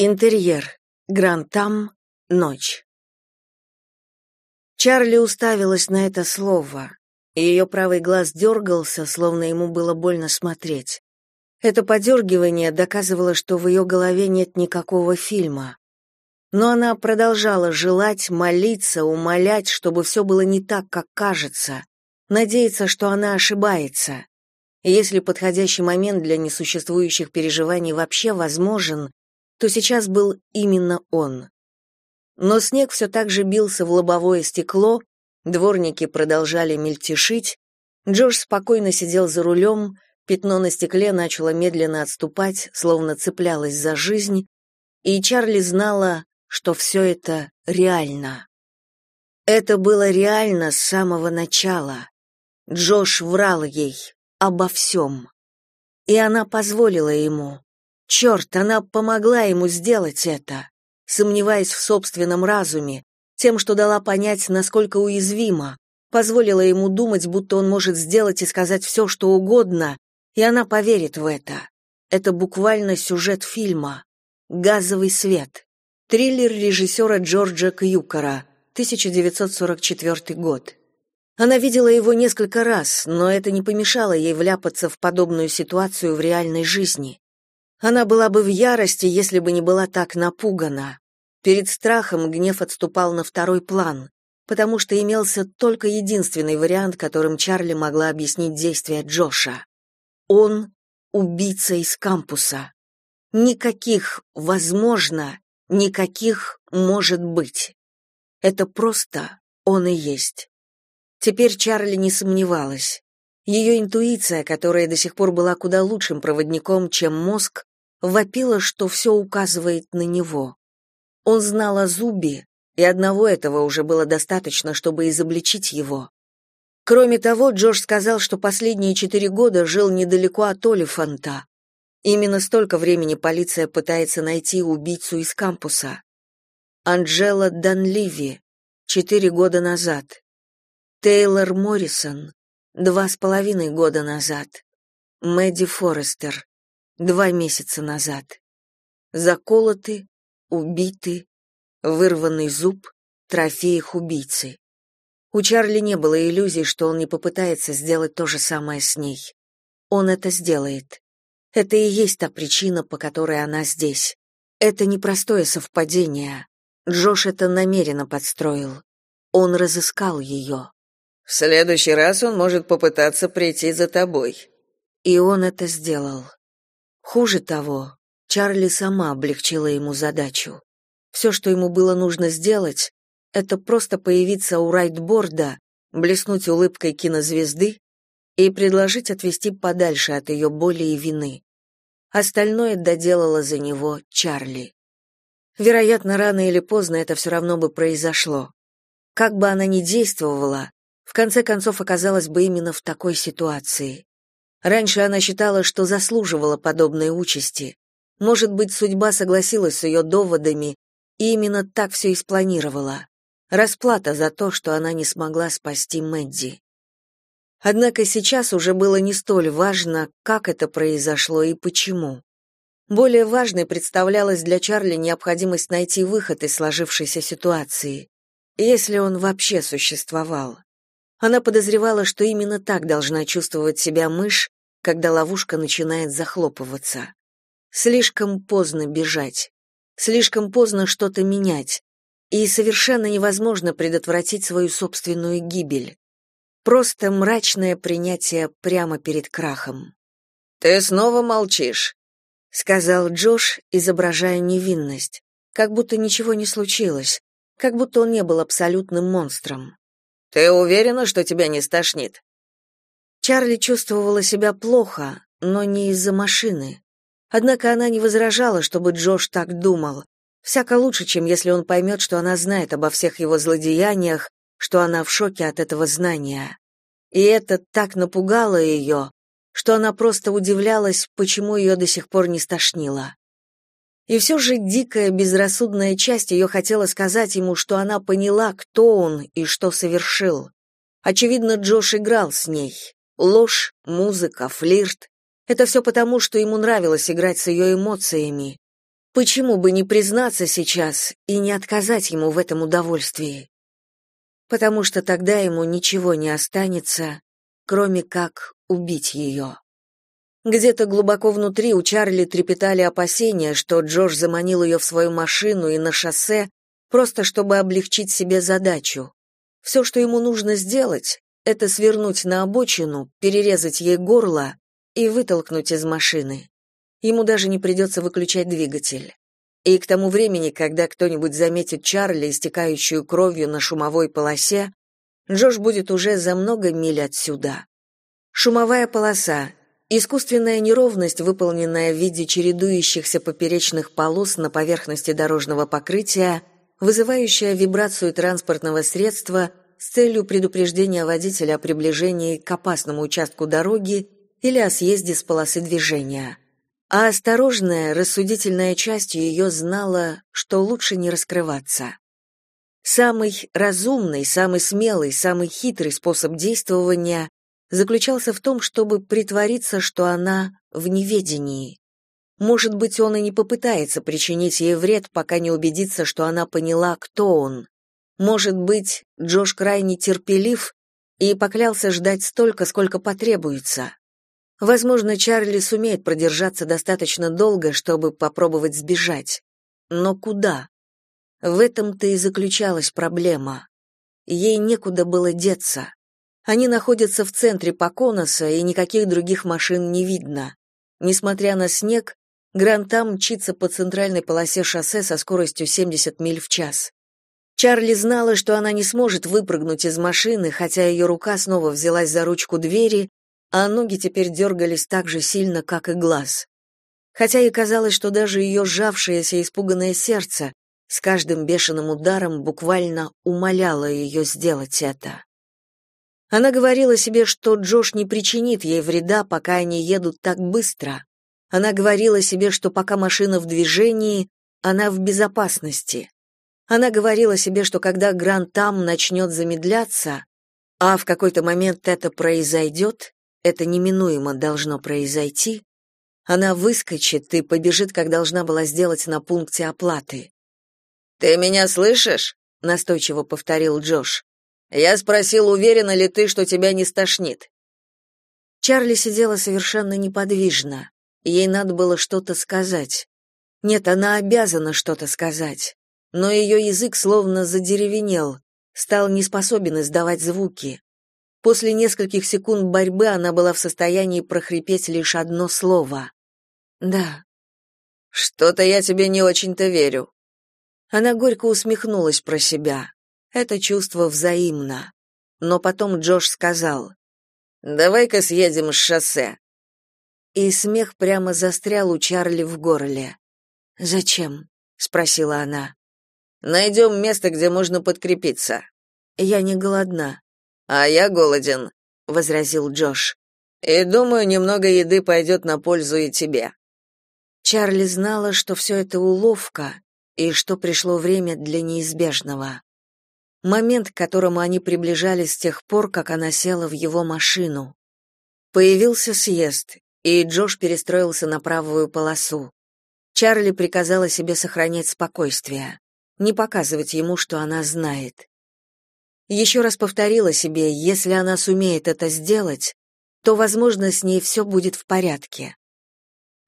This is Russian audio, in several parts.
Интерьер. Грантам. Ночь. Чарли уставилась на это слово, и ее правый глаз дергался, словно ему было больно смотреть. Это подергивание доказывало, что в ее голове нет никакого фильма. Но она продолжала желать, молиться, умолять, чтобы все было не так, как кажется, надеяться, что она ошибается. Если подходящий момент для несуществующих переживаний вообще возможен, то сейчас был именно он. Но снег все так же бился в лобовое стекло, дворники продолжали мельтешить, Джордж спокойно сидел за рулем, пятно на стекле начало медленно отступать, словно цеплялось за жизнь, и Чарли знала, что все это реально. Это было реально с самого начала. Джош врал ей обо всем. И она позволила ему. Черт, она помогла ему сделать это, сомневаясь в собственном разуме, тем, что дала понять, насколько уязвима, позволила ему думать, будто он может сделать и сказать все, что угодно, и она поверит в это. Это буквально сюжет фильма «Газовый свет». Триллер режиссера Джорджа Кьюкера, 1944 год. Она видела его несколько раз, но это не помешало ей вляпаться в подобную ситуацию в реальной жизни. Она была бы в ярости, если бы не была так напугана. Перед страхом гнев отступал на второй план, потому что имелся только единственный вариант, которым Чарли могла объяснить действия Джоша. Он — убийца из кампуса. Никаких «возможно», никаких «может быть». Это просто он и есть. Теперь Чарли не сомневалась. Ее интуиция, которая до сих пор была куда лучшим проводником, чем мозг, вопила, что все указывает на него. Он знал о Зубе, и одного этого уже было достаточно, чтобы изобличить его. Кроме того, Джош сказал, что последние четыре года жил недалеко от Олифанта. Именно столько времени полиция пытается найти убийцу из кампуса. Анджела Данливи, четыре года назад. Тейлор Моррисон, два с половиной года назад. Мэдди Форестер, два месяца назад. Заколоты, убиты, вырванный зуб, трофей их убийцы. У Чарли не было иллюзий, что он не попытается сделать то же самое с ней. Он это сделает. Это и есть та причина, по которой она здесь. Это непростое совпадение. Джош это намеренно подстроил. Он разыскал ее. В следующий раз он может попытаться прийти за тобой. И он это сделал. Хуже того, Чарли сама облегчила ему задачу. Все, что ему было нужно сделать, это просто появиться у райтборда, блеснуть улыбкой кинозвезды и предложить отвести подальше от ее боли и вины. Остальное доделала за него Чарли. Вероятно, рано или поздно это все равно бы произошло. Как бы она ни действовала, в конце концов оказалась бы именно в такой ситуации. Раньше она считала, что заслуживала подобной участи. Может быть, судьба согласилась с ее доводами, и именно так все и спланировала. Расплата за то, что она не смогла спасти Мэдди. Однако сейчас уже было не столь важно, как это произошло и почему. Более важной представлялась для Чарли необходимость найти выход из сложившейся ситуации, если он вообще существовал. Она подозревала, что именно так должна чувствовать себя мышь, когда ловушка начинает захлопываться. Слишком поздно бежать, слишком поздно что-то менять, и совершенно невозможно предотвратить свою собственную гибель. Просто мрачное принятие прямо перед крахом. «Ты снова молчишь», — сказал Джош, изображая невинность, как будто ничего не случилось, как будто он не был абсолютным монстром. Ты уверена, что тебя не стошнит? Чарли чувствовала себя плохо, но не из-за машины. Однако она не возражала, чтобы Джош так думал. Всяко лучше, чем если он поймет, что она знает обо всех его злодеяниях, что она в шоке от этого знания. И это так напугало ее, что она просто удивлялась, почему ее до сих пор не стошнило. И все же дикая, безрассудная часть ее хотела сказать ему, что она поняла, кто он и что совершил. Очевидно, Джош играл с ней. Ложь, музыка, флирт — это все потому, что ему нравилось играть с ее эмоциями. Почему бы не признаться сейчас и не отказать ему в этом удовольствии? Потому что тогда ему ничего не останется, кроме как убить ее. Где-то глубоко внутри у Чарли трепетали опасения, что Джордж заманил ее в свою машину и на шоссе, просто чтобы облегчить себе задачу. Все, что ему нужно сделать, это свернуть на обочину, перерезать ей горло и вытолкнуть из машины. Ему даже не придется выключать двигатель. И к тому времени, когда кто-нибудь заметит Чарли, истекающую кровью на шумовой полосе, Джош будет уже за много миль отсюда. Шумовая полоса Искусственная неровность, выполненная в виде чередующихся поперечных полос на поверхности дорожного покрытия, вызывающая вибрацию транспортного средства с целью предупреждения водителя о приближении к опасному участку дороги или о съезде с полосы движения. А осторожная, рассудительная часть ее знала, что лучше не раскрываться. Самый разумный, самый смелый, самый хитрый способ действования заключался в том, чтобы притвориться, что она в неведении. Может быть, он и не попытается причинить ей вред, пока не убедится, что она поняла, кто он. Может быть, Джош крайне терпелив и поклялся ждать столько, сколько потребуется. Возможно, Чарли сумеет продержаться достаточно долго, чтобы попробовать сбежать. Но куда? В этом-то и заключалась проблема. Ей некуда было деться. Они находятся в центре Поконоса, и никаких других машин не видно. Несмотря на снег, Грантам мчится по центральной полосе шоссе со скоростью 70 миль в час. Чарли знала, что она не сможет выпрыгнуть из машины, хотя ее рука снова взялась за ручку двери, а ноги теперь дергались так же сильно, как и глаз. Хотя ей казалось, что даже ее сжавшееся испуганное сердце с каждым бешеным ударом буквально умоляло ее сделать это. Она говорила себе, что Джош не причинит ей вреда, пока они едут так быстро. Она говорила себе, что пока машина в движении, она в безопасности. Она говорила себе, что когда Гранд Там начнет замедляться, а в какой-то момент это произойдет, это неминуемо должно произойти, она выскочит и побежит, как должна была сделать на пункте оплаты. «Ты меня слышишь?» — настойчиво повторил Джош. Я спросил, уверена ли ты, что тебя не стошнит. Чарли сидела совершенно неподвижно. Ей надо было что-то сказать. Нет, она обязана что-то сказать. Но ее язык словно задеревенел, стал не способен издавать звуки. После нескольких секунд борьбы она была в состоянии прохрипеть лишь одно слово. «Да». «Что-то я тебе не очень-то верю». Она горько усмехнулась про себя. Это чувство взаимно. Но потом Джош сказал: "Давай-ка съедем с шоссе". И смех прямо застрял у Чарли в горле. "Зачем?" спросила она. «Найдем место, где можно подкрепиться. Я не голодна. А я голоден, возразил Джош. И думаю, немного еды пойдет на пользу и тебе. Чарли знала, что все это уловка и что пришло время для неизбежного момент, к которому они приближались с тех пор, как она села в его машину. Появился съезд, и Джош перестроился на правую полосу. Чарли приказала себе сохранять спокойствие, не показывать ему, что она знает. Еще раз повторила себе, если она сумеет это сделать, то, возможно, с ней все будет в порядке.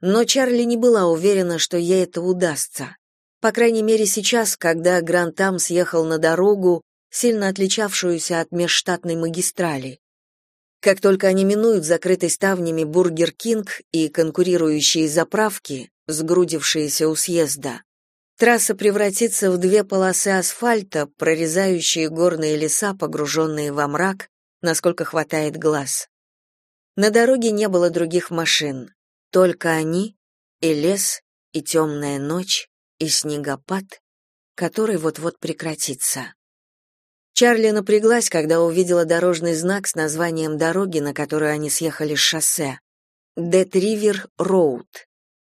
Но Чарли не была уверена, что ей это удастся. По крайней мере, сейчас, когда Грантам съехал на дорогу, сильно отличавшуюся от межштатной магистрали. Как только они минуют закрытый ставнями Бургер Кинг и конкурирующие заправки, сгрудившиеся у съезда, трасса превратится в две полосы асфальта, прорезающие горные леса, погруженные во мрак, насколько хватает глаз. На дороге не было других машин, только они и лес, и темная ночь, и снегопад, который вот-вот прекратится. Чарли напряглась, когда увидела дорожный знак с названием дороги, на которую они съехали с шоссе. Dead River Road.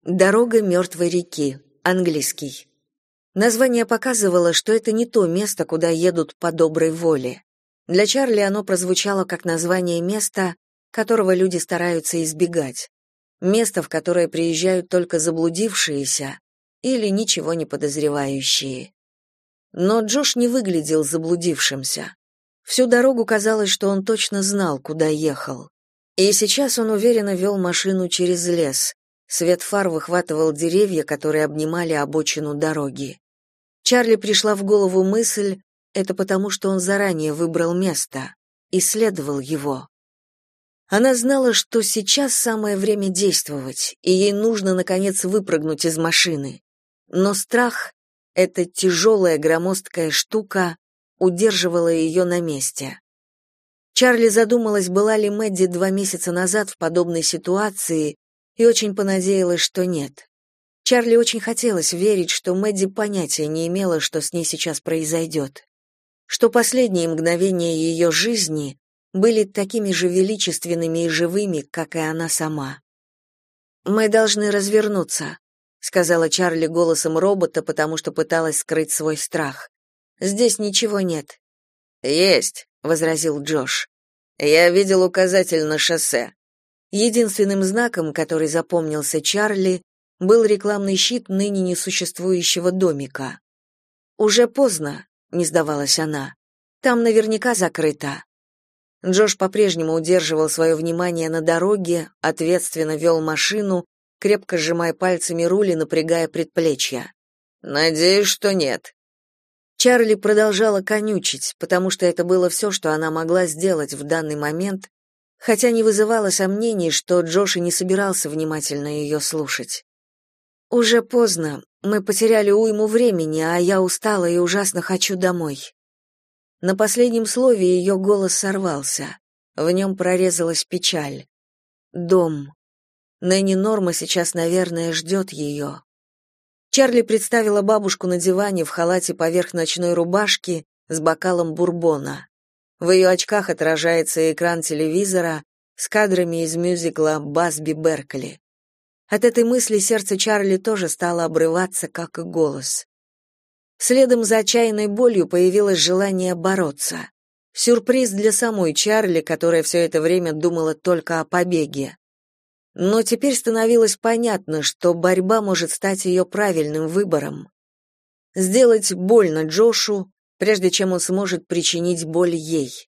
Дорога мертвой реки. Английский. Название показывало, что это не то место, куда едут по доброй воле. Для Чарли оно прозвучало как название места, которого люди стараются избегать. Место, в которое приезжают только заблудившиеся, или ничего не подозревающие. Но Джош не выглядел заблудившимся. Всю дорогу казалось, что он точно знал, куда ехал. И сейчас он уверенно вел машину через лес. Свет фар выхватывал деревья, которые обнимали обочину дороги. Чарли пришла в голову мысль, это потому, что он заранее выбрал место, исследовал его. Она знала, что сейчас самое время действовать, и ей нужно, наконец, выпрыгнуть из машины. Но страх, эта тяжелая громоздкая штука, удерживала ее на месте. Чарли задумалась, была ли Мэдди два месяца назад в подобной ситуации, и очень понадеялась, что нет. Чарли очень хотелось верить, что Мэдди понятия не имела, что с ней сейчас произойдет. Что последние мгновения ее жизни были такими же величественными и живыми, как и она сама. «Мы должны развернуться», — сказала Чарли голосом робота, потому что пыталась скрыть свой страх. «Здесь ничего нет». «Есть», возразил Джош. Я видел указатель на шоссе. Единственным знаком, который запомнился Чарли, был рекламный щит ныне несуществующего домика. Уже поздно, не сдавалась она. Там наверняка закрыто. Джош по-прежнему удерживал свое внимание на дороге, ответственно вел машину, крепко сжимая пальцами руль и напрягая предплечья. Надеюсь, что нет. Чарли продолжала конючить, потому что это было все, что она могла сделать в данный момент, хотя не вызывало сомнений, что Джош и не собирался внимательно ее слушать. «Уже поздно. Мы потеряли уйму времени, а я устала и ужасно хочу домой». На последнем слове ее голос сорвался. В нем прорезалась печаль. «Дом». Нэнни Норма сейчас, наверное, ждет ее. Чарли представила бабушку на диване в халате поверх ночной рубашки с бокалом бурбона. В ее очках отражается экран телевизора с кадрами из мюзикла «Басби Беркли». От этой мысли сердце Чарли тоже стало обрываться, как и голос. Следом за отчаянной болью появилось желание бороться. Сюрприз для самой Чарли, которая все это время думала только о побеге. Но теперь становилось понятно, что борьба может стать ее правильным выбором. Сделать больно Джошу, прежде чем он сможет причинить боль ей.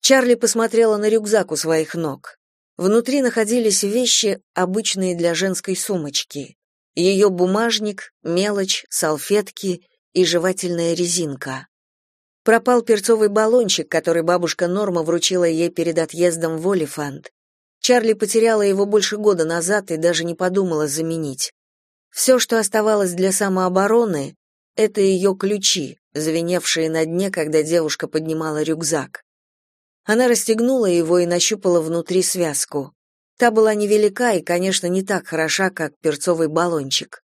Чарли посмотрела на рюкзак у своих ног. Внутри находились вещи, обычные для женской сумочки. Ее бумажник, мелочь, салфетки и жевательная резинка. Пропал перцовый баллончик, который бабушка Норма вручила ей перед отъездом в Олифант. Чарли потеряла его больше года назад и даже не подумала заменить. Все, что оставалось для самообороны, это ее ключи, звеневшие на дне, когда девушка поднимала рюкзак. Она расстегнула его и нащупала внутри связку. Та была невелика и, конечно, не так хороша, как перцовый баллончик.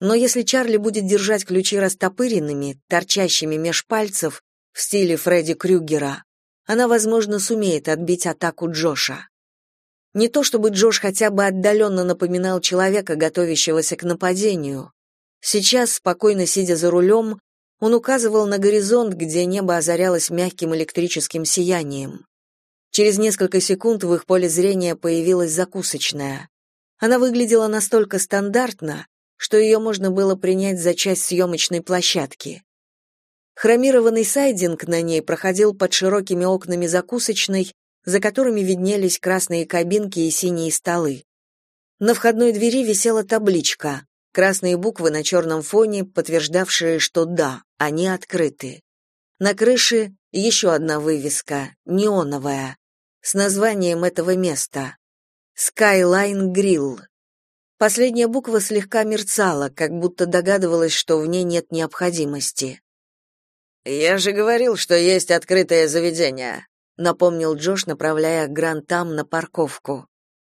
Но если Чарли будет держать ключи растопыренными, торчащими меж пальцев, в стиле Фредди Крюгера, она, возможно, сумеет отбить атаку Джоша. Не то чтобы Джош хотя бы отдаленно напоминал человека, готовящегося к нападению. Сейчас, спокойно сидя за рулем, он указывал на горизонт, где небо озарялось мягким электрическим сиянием. Через несколько секунд в их поле зрения появилась закусочная. Она выглядела настолько стандартно, что ее можно было принять за часть съемочной площадки. Хромированный сайдинг на ней проходил под широкими окнами закусочной, за которыми виднелись красные кабинки и синие столы. На входной двери висела табличка, красные буквы на черном фоне, подтверждавшие, что да, они открыты. На крыше еще одна вывеска, неоновая, с названием этого места. Skyline Grill. Последняя буква слегка мерцала, как будто догадывалась, что в ней нет необходимости. «Я же говорил, что есть открытое заведение», напомнил Джош, направляя Грантам на парковку.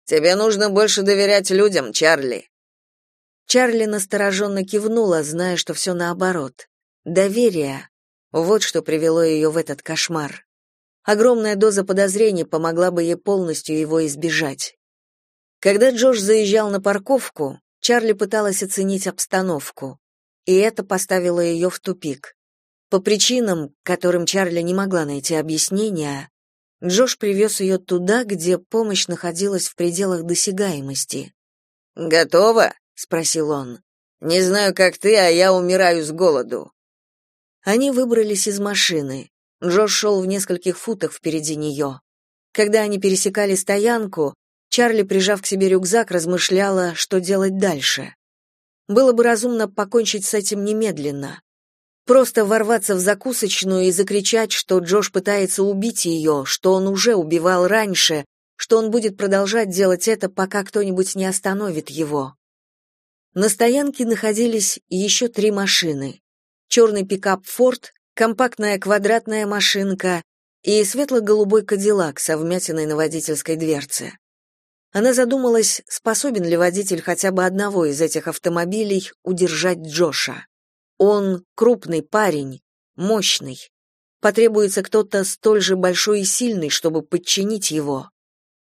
Тебе нужно больше доверять людям, Чарли. Чарли настороженно кивнула, зная, что все наоборот. Доверие вот что привело ее в этот кошмар. Огромная доза подозрений помогла бы ей полностью его избежать. Когда Джош заезжал на парковку, Чарли пыталась оценить обстановку, и это поставило ее в тупик. По причинам, которым Чарли не могла найти объяснения, Джош привез ее туда, где помощь находилась в пределах досягаемости. «Готово?» — спросил он. Не знаю, как ты, а я умираю с голоду. Они выбрались из машины. Джош шел в нескольких футах впереди нее. Когда они пересекали стоянку, Чарли, прижав к себе рюкзак, размышляла, что делать дальше. Было бы разумно покончить с этим немедленно. Просто ворваться в закусочную и закричать, что Джош пытается убить ее, что он уже убивал раньше, что он будет продолжать делать это, пока кто-нибудь не остановит его. На стоянке находились еще три машины. Черный пикап «Форд», компактная квадратная машинка и светло-голубой кадиллак со вмятиной на водительской дверце. Она задумалась, способен ли водитель хотя бы одного из этих автомобилей удержать Джоша. Он крупный парень, мощный. Потребуется кто-то столь же большой и сильный, чтобы подчинить его.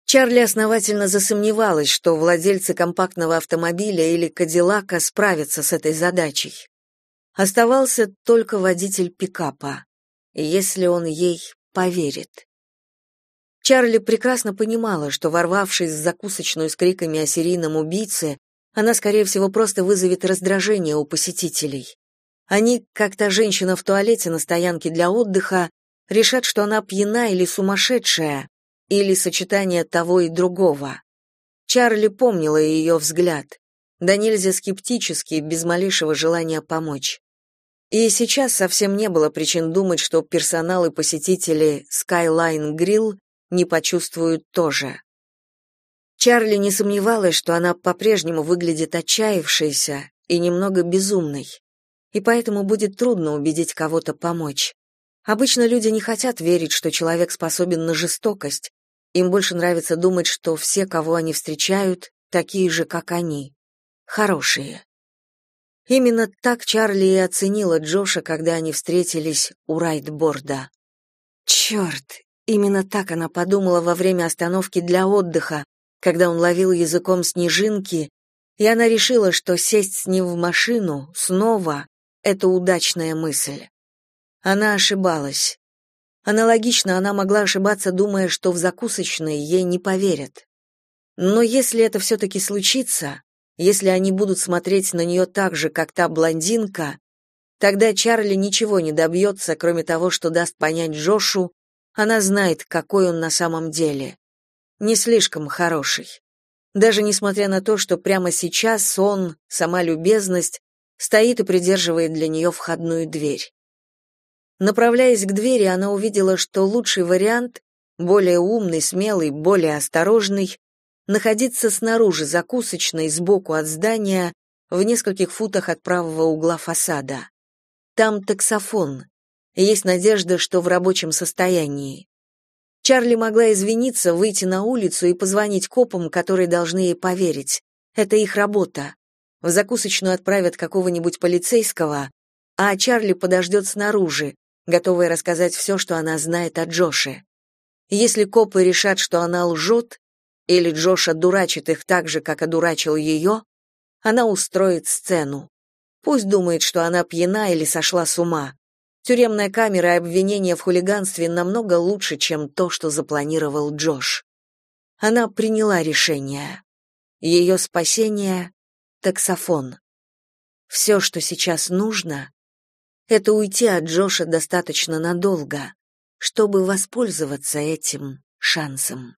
Чарли основательно засомневалась, что владельцы компактного автомобиля или Кадиллака справятся с этой задачей. Оставался только водитель пикапа, если он ей поверит. Чарли прекрасно понимала, что ворвавшись в закусочную с криками о серийном убийце, она скорее всего просто вызовет раздражение у посетителей. Они, как та женщина в туалете на стоянке для отдыха, решат, что она пьяна или сумасшедшая, или сочетание того и другого. Чарли помнила ее взгляд, да нельзя скептически, без малейшего желания помочь. И сейчас совсем не было причин думать, что персонал и посетители Skyline Grill не почувствуют тоже. Чарли не сомневалась, что она по-прежнему выглядит отчаявшейся и немного безумной и поэтому будет трудно убедить кого-то помочь. Обычно люди не хотят верить, что человек способен на жестокость. Им больше нравится думать, что все, кого они встречают, такие же, как они. Хорошие. Именно так Чарли и оценила Джоша, когда они встретились у райтборда. Черт, именно так она подумала во время остановки для отдыха, когда он ловил языком снежинки, и она решила, что сесть с ним в машину снова это удачная мысль. Она ошибалась. Аналогично она могла ошибаться, думая, что в закусочной ей не поверят. Но если это все-таки случится, если они будут смотреть на нее так же, как та блондинка, тогда Чарли ничего не добьется, кроме того, что даст понять Джошу, она знает, какой он на самом деле. Не слишком хороший. Даже несмотря на то, что прямо сейчас он, сама любезность, стоит и придерживает для нее входную дверь. Направляясь к двери, она увидела, что лучший вариант, более умный, смелый, более осторожный, находиться снаружи закусочной сбоку от здания в нескольких футах от правого угла фасада. Там таксофон. Есть надежда, что в рабочем состоянии. Чарли могла извиниться, выйти на улицу и позвонить копам, которые должны ей поверить. Это их работа. В закусочную отправят какого-нибудь полицейского, а Чарли подождет снаружи, готовая рассказать все, что она знает о Джоше. Если копы решат, что она лжет, или Джоша дурачит их так же, как одурачил ее, она устроит сцену. Пусть думает, что она пьяна или сошла с ума. Тюремная камера и обвинение в хулиганстве намного лучше, чем то, что запланировал Джош. Она приняла решение. Ее спасение таксофон. Все, что сейчас нужно, это уйти от Джоша достаточно надолго, чтобы воспользоваться этим шансом.